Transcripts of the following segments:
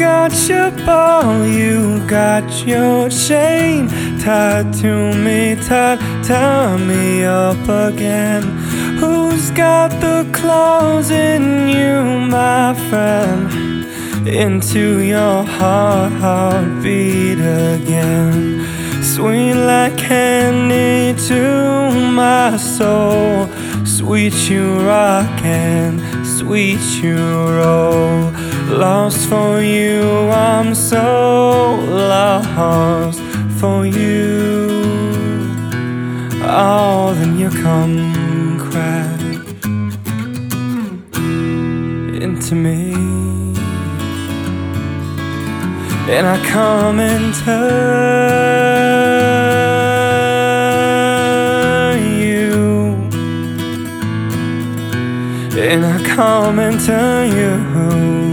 untouchable. You got your chain tied to me, tied, tie me up again. Who's got the claws in you, my friend? Into your heart, heartbeat again. Sweet like candy to my soul. Sweet you rock and sweet you roll. Lost for you, I'm so lost for you. Oh, then you come crash into me. And I come into you. And I come into you.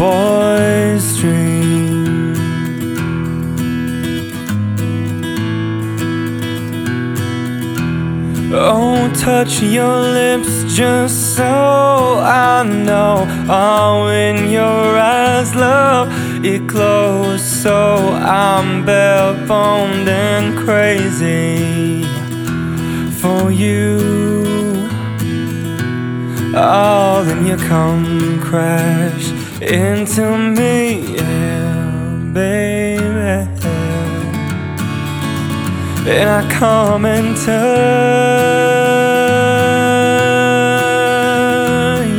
Boy's dream. Oh, touch your lips just so I know. Oh, in your eyes, love, it glows so I'm bare boned and crazy for you. Oh, then you come crash into me, yeah, baby. And I come into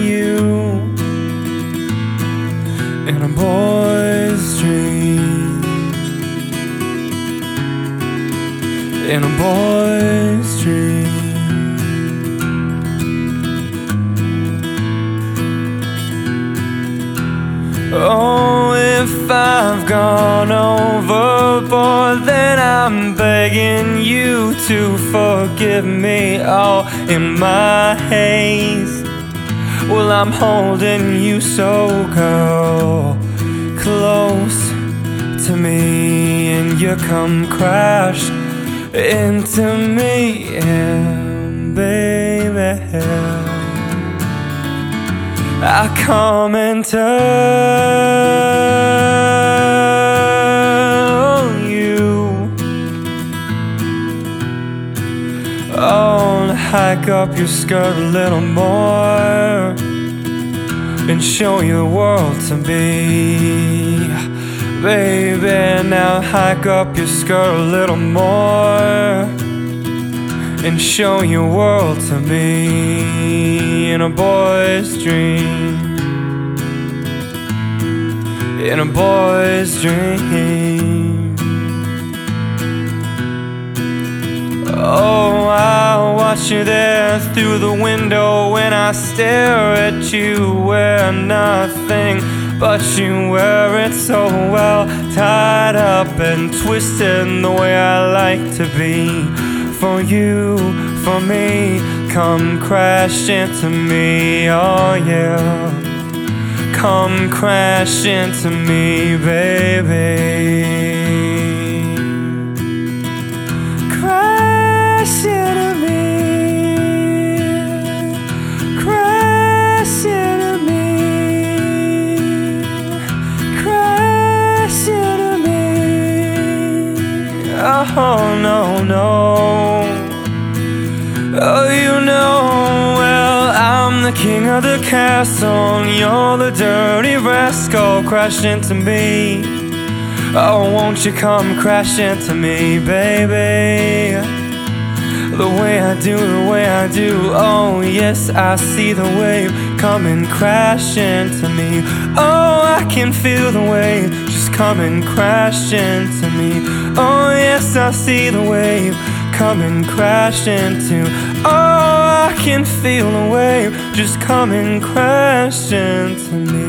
you in a boy's dream. In a boy's Oh, if I've gone overboard, then I'm begging you to forgive me. Oh, in my haste, well, I'm holding you so, girl, close to me, and you come crash into me, yeah, baby. I come and tell you. Oh, hike up your skirt a little more and show your world to me. Baby, now hike up your skirt a little more and show your world to me in a boy's dream. In a boy's dream. Oh, I watch you there through the window when I stare at you. Wear nothing, but you wear it so well, tied up and twisted the way I like to be for you, for me. Come crash into me, oh yeah. Come crash into me, baby. Crash into me. Crash into me. Crash into me. Oh, no, no. King of the castle, and you're the dirty rascal. Crash into me. Oh, won't you come crash into me, baby? The way I do, the way I do. Oh, yes, I see the wave coming crash into me. Oh, I can feel the wave just coming crash into me. Oh, yes, I see the wave coming crash into. Oh, I can feel the wave just coming crashing to me.